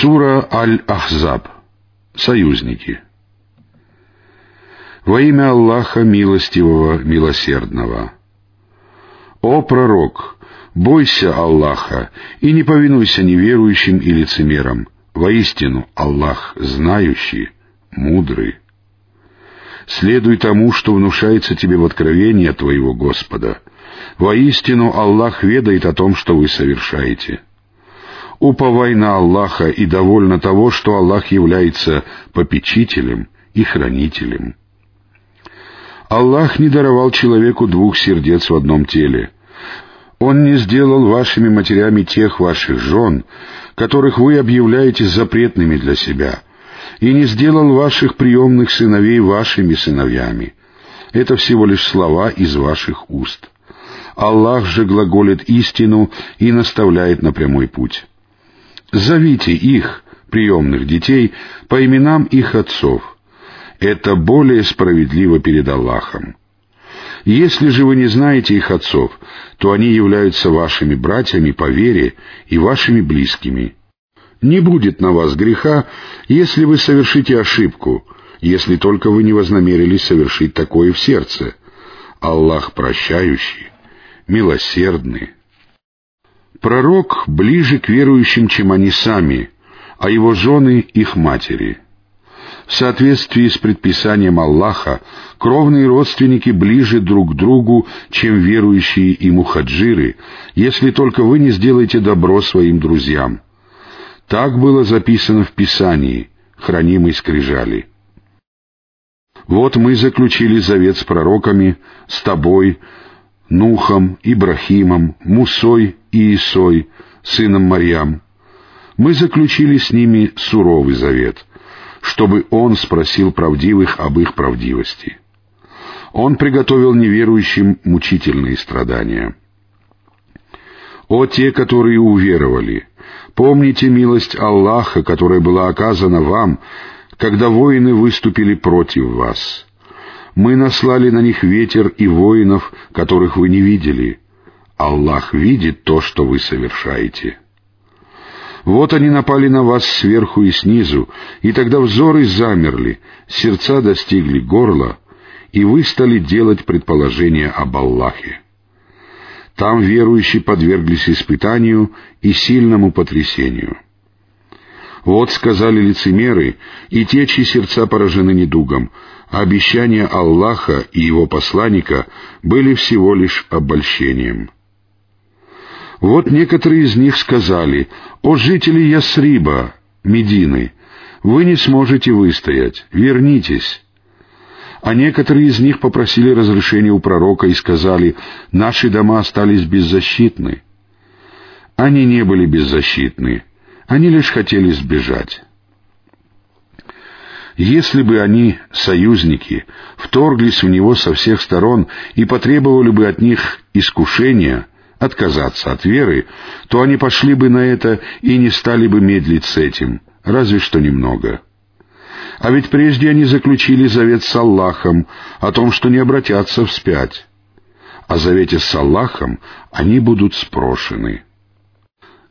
Сура Аль-Ахзаб. Союзники. Во имя Аллаха Милостивого, Милосердного. О пророк, бойся Аллаха и не повинуйся неверующим и лицемерам. Воистину Аллах знающий, мудрый. Следуй тому, что внушается тебе в откровении от твоего Господа. Воистину Аллах ведает о том, что вы совершаете. Уповай на Аллаха и довольно того, что Аллах является попечителем и хранителем. Аллах не даровал человеку двух сердец в одном теле. Он не сделал вашими матерями тех ваших жен, которых вы объявляете запретными для себя, и не сделал ваших приемных сыновей вашими сыновьями. Это всего лишь слова из ваших уст. Аллах же глаголит истину и наставляет на прямой путь. Зовите их, приемных детей, по именам их отцов. Это более справедливо перед Аллахом. Если же вы не знаете их отцов, то они являются вашими братьями по вере и вашими близкими. Не будет на вас греха, если вы совершите ошибку, если только вы не вознамерились совершить такое в сердце. Аллах прощающий, милосердный. Пророк ближе к верующим, чем они сами, а его жены — их матери. В соответствии с предписанием Аллаха, кровные родственники ближе друг к другу, чем верующие и мухаджиры, если только вы не сделаете добро своим друзьям. Так было записано в Писании, хранимой скрижали. Вот мы заключили завет с пророками, с тобой, Нухом, Ибрахимом, Мусой и Исой, сыном Марьям. Мы заключили с ними суровый завет, чтобы он спросил правдивых об их правдивости. Он приготовил неверующим мучительные страдания. О те, которые уверовали! Помните милость Аллаха, которая была оказана вам, когда воины выступили против вас. Мы наслали на них ветер и воинов, которых вы не видели. Аллах видит то, что вы совершаете. Вот они напали на вас сверху и снизу, и тогда взоры замерли, сердца достигли горла, и вы стали делать предположения об Аллахе. Там верующие подверглись испытанию и сильному потрясению. Вот сказали лицемеры и те, чьи сердца поражены недугом, обещания Аллаха и его посланника были всего лишь обольщением. Вот некоторые из них сказали, «О жители Ясриба, Медины, вы не сможете выстоять, вернитесь». А некоторые из них попросили разрешения у пророка и сказали, «Наши дома остались беззащитны». Они не были беззащитны, они лишь хотели сбежать. Если бы они, союзники, вторглись в него со всех сторон и потребовали бы от них искушения, отказаться от веры, то они пошли бы на это и не стали бы медлить с этим, разве что немного. А ведь прежде они заключили завет с Аллахом о том, что не обратятся вспять. О завете с Аллахом они будут спрошены.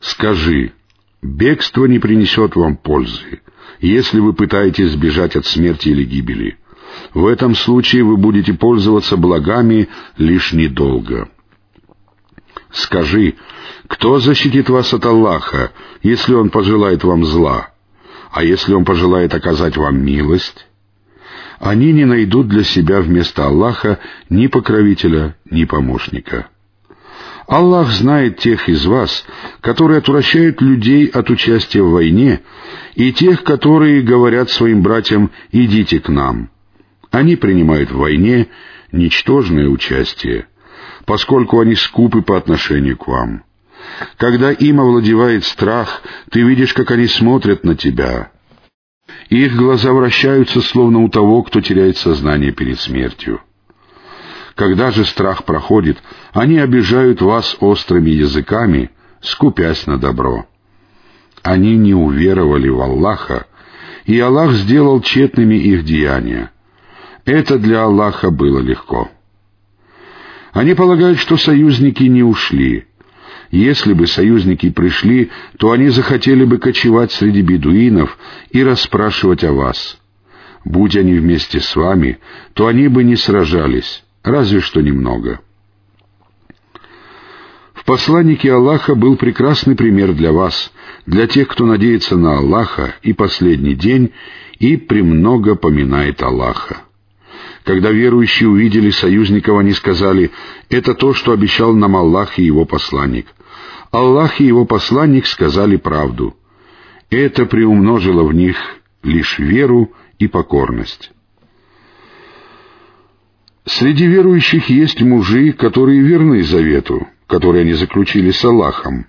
Скажи, бегство не принесет вам пользы, если вы пытаетесь сбежать от смерти или гибели. В этом случае вы будете пользоваться благами лишь недолго. Скажи, кто защитит вас от Аллаха, если Он пожелает вам зла? А если Он пожелает оказать вам милость? Они не найдут для себя вместо Аллаха ни покровителя, ни помощника. Аллах знает тех из вас, которые отвращают людей от участия в войне, и тех, которые говорят своим братьям «идите к нам». Они принимают в войне ничтожное участие, поскольку они скупы по отношению к вам. Когда им овладевает страх, ты видишь, как они смотрят на тебя. Их глаза вращаются, словно у того, кто теряет сознание перед смертью. Когда же страх проходит, они обижают вас острыми языками, скупясь на добро. Они не уверовали в Аллаха, и Аллах сделал тщетными их деяния. Это для Аллаха было легко. Они полагают, что союзники не ушли. Если бы союзники пришли, то они захотели бы кочевать среди бедуинов и расспрашивать о вас. Будь они вместе с вами, то они бы не сражались, разве что немного. В посланнике Аллаха был прекрасный пример для вас, для тех, кто надеется на Аллаха и последний день и премного поминает Аллаха. Когда верующие увидели союзников, они сказали, «Это то, что обещал нам Аллах и его посланник». Аллах и его посланник сказали правду. Это приумножило в них лишь веру и покорность. Среди верующих есть мужи, которые верны завету, который они заключили с Аллахом.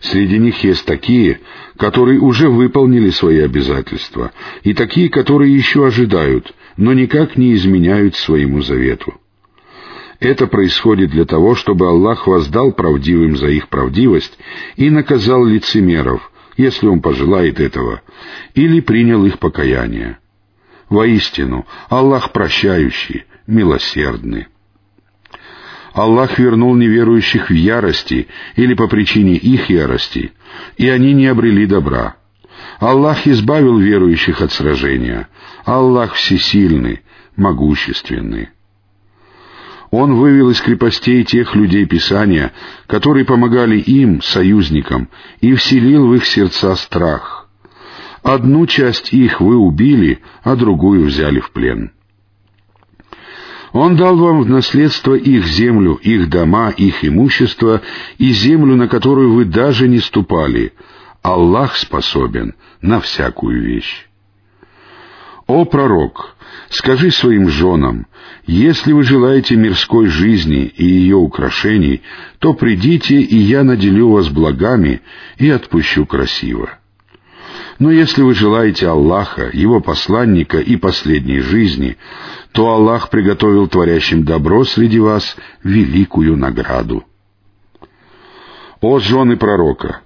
Среди них есть такие, которые уже выполнили свои обязательства, и такие, которые еще ожидают, но никак не изменяют своему завету. Это происходит для того, чтобы Аллах воздал правдивым за их правдивость и наказал лицемеров, если Он пожелает этого, или принял их покаяние. Воистину, Аллах прощающий, милосердный. Аллах вернул неверующих в ярости или по причине их ярости, и они не обрели добра. Аллах избавил верующих от сражения. Аллах всесильный, могущественный. Он вывел из крепостей тех людей Писания, которые помогали им, союзникам, и вселил в их сердца страх. Одну часть их вы убили, а другую взяли в плен. Он дал вам в наследство их землю, их дома, их имущество и землю, на которую вы даже не ступали. Аллах способен на всякую вещь. «О пророк, скажи своим женам, если вы желаете мирской жизни и ее украшений, то придите, и я наделю вас благами и отпущу красиво. Но если вы желаете Аллаха, Его посланника и последней жизни, то Аллах приготовил творящим добро среди вас великую награду. О жены пророка!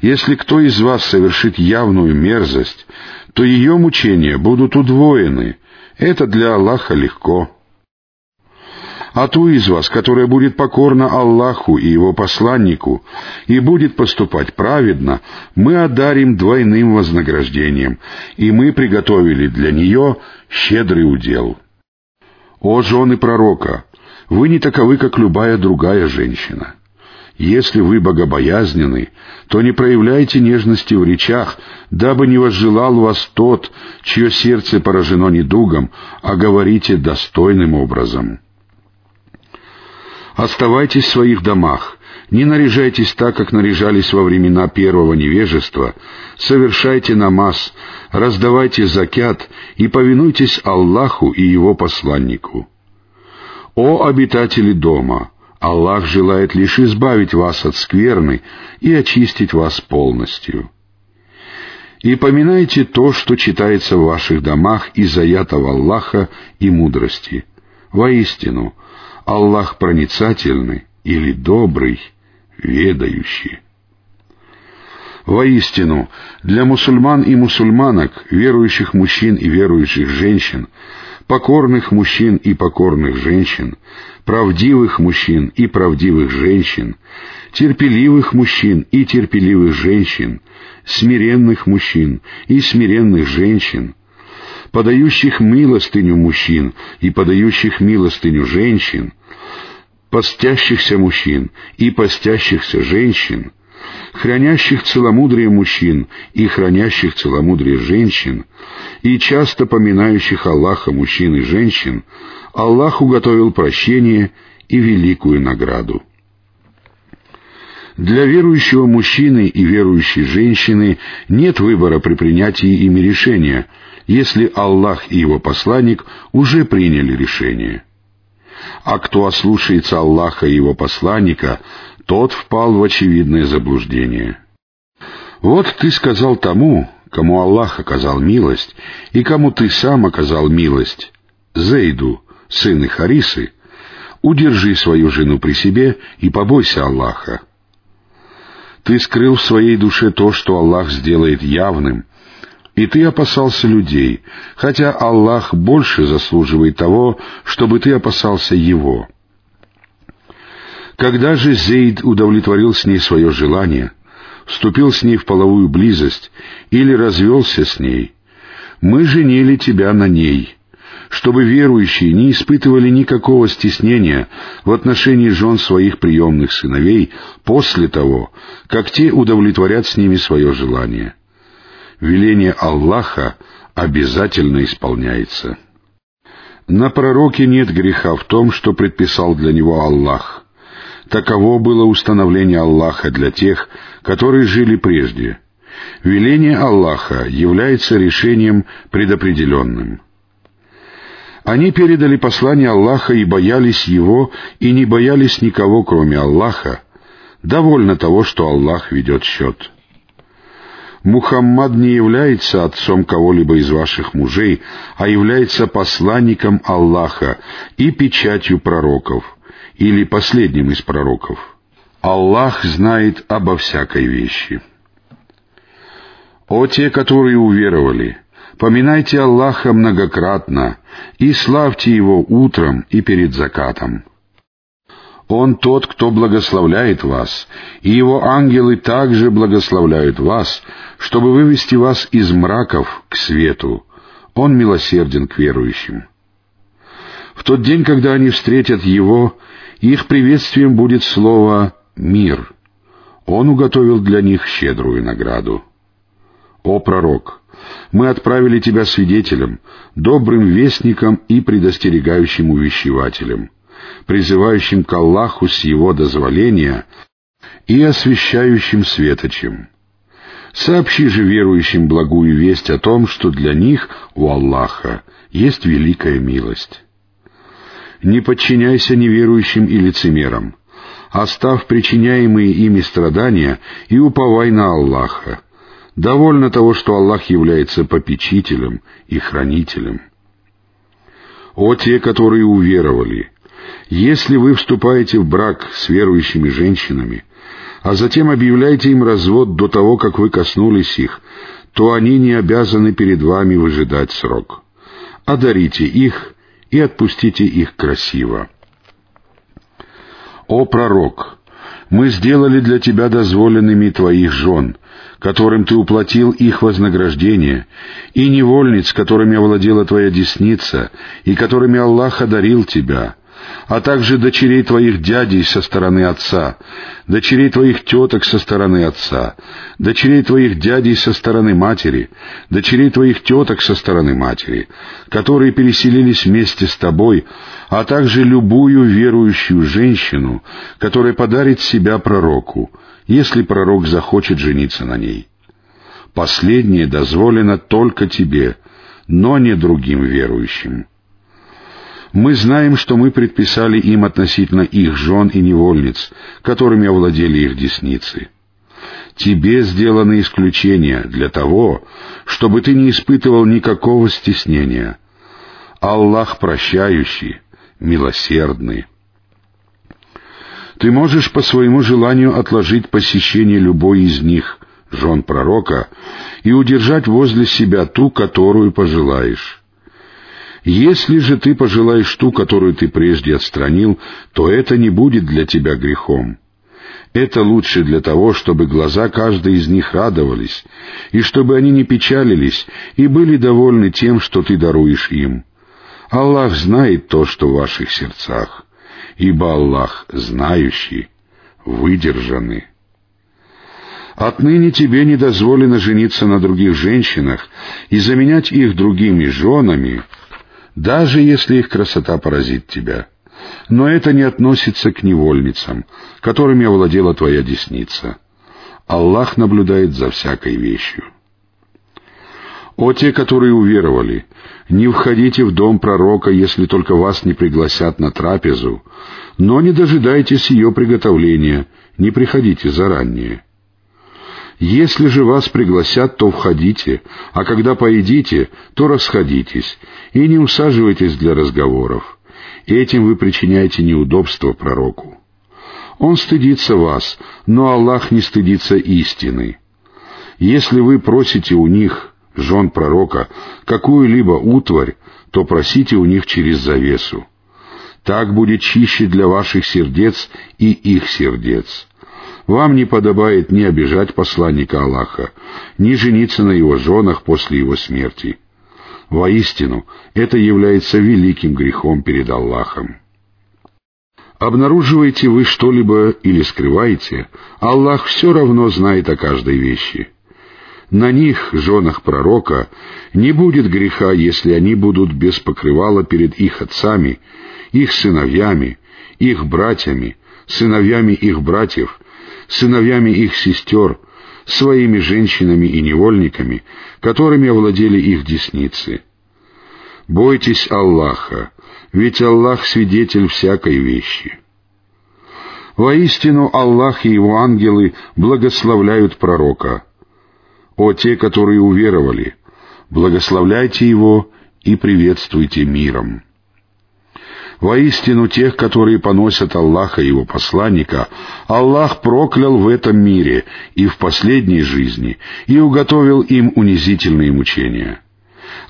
Если кто из вас совершит явную мерзость, то ее мучения будут удвоены. Это для Аллаха легко. А ту из вас, которая будет покорна Аллаху и Его посланнику и будет поступать праведно, мы одарим двойным вознаграждением, и мы приготовили для нее щедрый удел. О жены пророка, вы не таковы, как любая другая женщина. Если вы богобоязнены, то не проявляйте нежности в речах, дабы не возжелал вас тот, чье сердце поражено недугом, а говорите достойным образом. Оставайтесь в своих домах, не наряжайтесь так, как наряжались во времена первого невежества, совершайте намаз, раздавайте закят и повинуйтесь Аллаху и Его посланнику. О обитатели дома! Аллах желает лишь избавить вас от скверны и очистить вас полностью. И поминайте то, что читается в ваших домах из аятов Аллаха и мудрости. Воистину, Аллах проницательный или добрый, ведающий. Воистину, для мусульман и мусульманок, верующих мужчин и верующих женщин, покорных мужчин и покорных женщин, правдивых мужчин и правдивых женщин, терпеливых мужчин и терпеливых женщин, смиренных мужчин и смиренных женщин, подающих милостыню мужчин и подающих милостыню женщин, постящихся мужчин и постящихся женщин, хранящих целомудрие мужчин и хранящих целомудрие женщин, и часто поминающих Аллаха мужчин и женщин, Аллах уготовил прощение и великую награду. Для верующего мужчины и верующей женщины нет выбора при принятии ими решения, если Аллах и его посланник уже приняли решение. А кто ослушается Аллаха и его посланника, тот впал в очевидное заблуждение. Вот ты сказал тому, кому Аллах оказал милость, и кому ты сам оказал милость, Зейду, сыну Харисы, удержи свою жену при себе и побойся Аллаха. Ты скрыл в своей душе то, что Аллах сделает явным, и ты опасался людей, хотя Аллах больше заслуживает того, чтобы ты опасался Его. Когда же Зейд удовлетворил с ней свое желание, вступил с ней в половую близость или развелся с ней, мы женили тебя на ней, чтобы верующие не испытывали никакого стеснения в отношении жен своих приемных сыновей после того, как те удовлетворят с ними свое желание. Веление Аллаха обязательно исполняется. На пророке нет греха в том, что предписал для него Аллах. Таково было установление Аллаха для тех, которые жили прежде. Веление Аллаха является решением предопределенным. Они передали послание Аллаха и боялись его, и не боялись никого, кроме Аллаха. Довольно того, что Аллах ведет счет. Мухаммад не является отцом кого-либо из ваших мужей, а является посланником Аллаха и печатью пророков, или последним из пророков. Аллах знает обо всякой вещи. О те, которые уверовали, поминайте Аллаха многократно и славьте Его утром и перед закатом. Он тот, кто благословляет вас, и Его ангелы также благословляют вас, чтобы вывести вас из мраков к свету. Он милосерден к верующим. В тот день, когда они встретят Его, их приветствием будет слово «мир». Он уготовил для них щедрую награду. О пророк! Мы отправили тебя свидетелем, добрым вестником и предостерегающим увещевателем — призывающим к Аллаху с Его дозволения и освящающим светочем. Сообщи же верующим благую весть о том, что для них у Аллаха есть великая милость. Не подчиняйся неверующим и лицемерам, оставь причиняемые ими страдания и уповай на Аллаха. Довольно того, что Аллах является попечителем и хранителем. О те, которые уверовали, если вы вступаете в брак с верующими женщинами, а затем объявляете им развод до того, как вы коснулись их, то они не обязаны перед вами выжидать срок. Одарите их и отпустите их красиво. О пророк! Мы сделали для тебя дозволенными твоих жен, которым ты уплатил их вознаграждение, и невольниц, которыми овладела твоя десница, и которыми Аллах одарил тебя, а также дочерей твоих дядей со стороны отца, дочерей твоих теток со стороны отца, дочерей твоих дядей со стороны матери, дочерей твоих теток со стороны матери, которые переселились вместе с тобой, а также любую верующую женщину, которая подарит себя пророку, если пророк захочет жениться на ней. Последнее дозволено только тебе, но не другим верующим. Мы знаем, что мы предписали им относительно их жен и невольниц, которыми овладели их десницы. Тебе сделано исключение для того, чтобы ты не испытывал никакого стеснения. Аллах прощающий, милосердный. Ты можешь по своему желанию отложить посещение любой из них, жен пророка, и удержать возле себя ту, которую пожелаешь. Если же ты пожелаешь ту, которую ты прежде отстранил, то это не будет для тебя грехом. Это лучше для того, чтобы глаза каждой из них радовались, и чтобы они не печалились и были довольны тем, что ты даруешь им. Аллах знает то, что в ваших сердцах, ибо Аллах знающий, выдержанный. Отныне тебе не дозволено жениться на других женщинах и заменять их другими женами, даже если их красота поразит тебя. Но это не относится к невольницам, которыми овладела твоя десница. Аллах наблюдает за всякой вещью. О те, которые уверовали, не входите в дом пророка, если только вас не пригласят на трапезу, но не дожидайтесь ее приготовления, не приходите заранее. Если же вас пригласят, то входите, а когда поедите, то расходитесь, и не усаживайтесь для разговоров. Этим вы причиняете неудобство пророку. Он стыдится вас, но Аллах не стыдится истины. Если вы просите у них, жен пророка, какую-либо утварь, то просите у них через завесу. Так будет чище для ваших сердец и их сердец. Вам не подобает ни обижать посланника Аллаха, ни жениться на его женах после его смерти. Воистину, это является великим грехом перед Аллахом. Обнаруживаете вы что-либо или скрываете, Аллах все равно знает о каждой вещи. На них, женах пророка, не будет греха, если они будут без покрывала перед их отцами, их сыновьями, их братьями, сыновьями их братьев, сыновьями их сестер, своими женщинами и невольниками, которыми овладели их десницы. Бойтесь Аллаха, ведь Аллах свидетель всякой вещи. Воистину Аллах и Его ангелы благословляют пророка. О те, которые уверовали, благословляйте его и приветствуйте миром. Воистину тех, которые поносят Аллаха и Его посланника, Аллах проклял в этом мире и в последней жизни и уготовил им унизительные мучения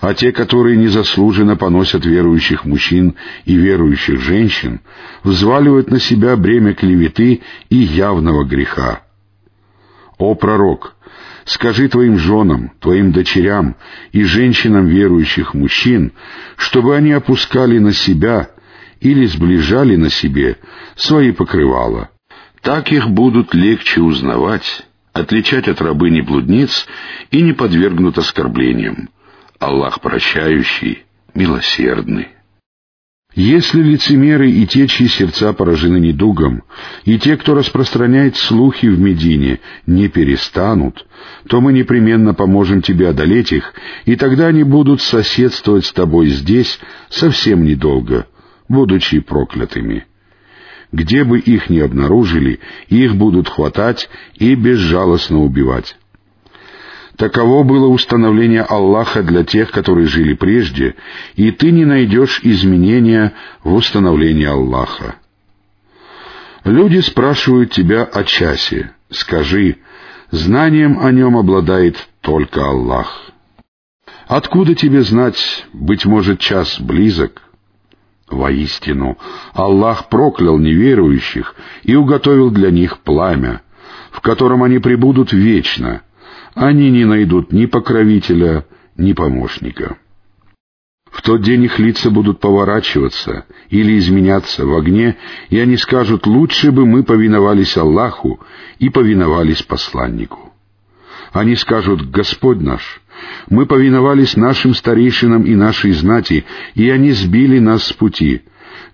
а те, которые незаслуженно поносят верующих мужчин и верующих женщин, взваливают на себя бремя клеветы и явного греха. О пророк, скажи твоим женам, твоим дочерям и женщинам верующих мужчин, чтобы они опускали на себя или сближали на себе свои покрывала. Так их будут легче узнавать, отличать от рабыни-блудниц и не подвергнут оскорблениям. Аллах прощающий, милосердный. Если лицемеры и те, чьи сердца поражены недугом, и те, кто распространяет слухи в Медине, не перестанут, то мы непременно поможем тебе одолеть их, и тогда они будут соседствовать с тобой здесь совсем недолго, будучи проклятыми. Где бы их ни обнаружили, их будут хватать и безжалостно убивать. Таково было установление Аллаха для тех, которые жили прежде, и ты не найдешь изменения в установлении Аллаха. Люди спрашивают тебя о часе. Скажи, знанием о нем обладает только Аллах. Откуда тебе знать, быть может, час близок? Воистину, Аллах проклял неверующих и уготовил для них пламя, в котором они пребудут вечно — они не найдут ни покровителя, ни помощника. В тот день их лица будут поворачиваться или изменяться в огне, и они скажут, лучше бы мы повиновались Аллаху и повиновались посланнику. Они скажут, Господь наш, мы повиновались нашим старейшинам и нашей знати, и они сбили нас с пути.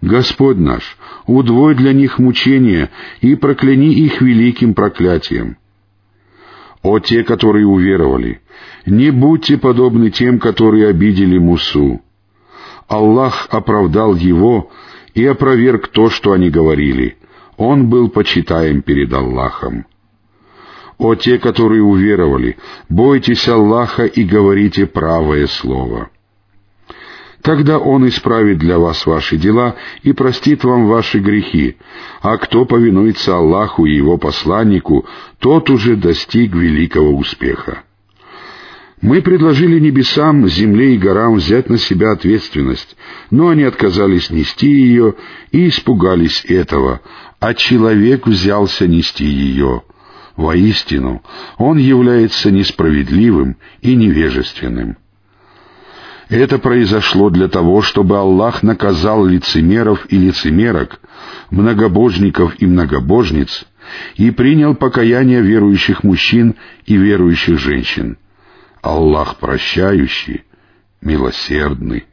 Господь наш, удвой для них мучения и прокляни их великим проклятием. «О те, которые уверовали, не будьте подобны тем, которые обидели Мусу. Аллах оправдал его и опроверг то, что они говорили. Он был почитаем перед Аллахом. О те, которые уверовали, бойтесь Аллаха и говорите правое слово». Тогда Он исправит для вас ваши дела и простит вам ваши грехи, а кто повинуется Аллаху и Его посланнику, тот уже достиг великого успеха. Мы предложили небесам, земле и горам взять на себя ответственность, но они отказались нести ее и испугались этого, а человек взялся нести ее. Воистину, он является несправедливым и невежественным. Это произошло для того, чтобы Аллах наказал лицемеров и лицемерок, многобожников и многобожниц, и принял покаяние верующих мужчин и верующих женщин. Аллах прощающий, милосердный.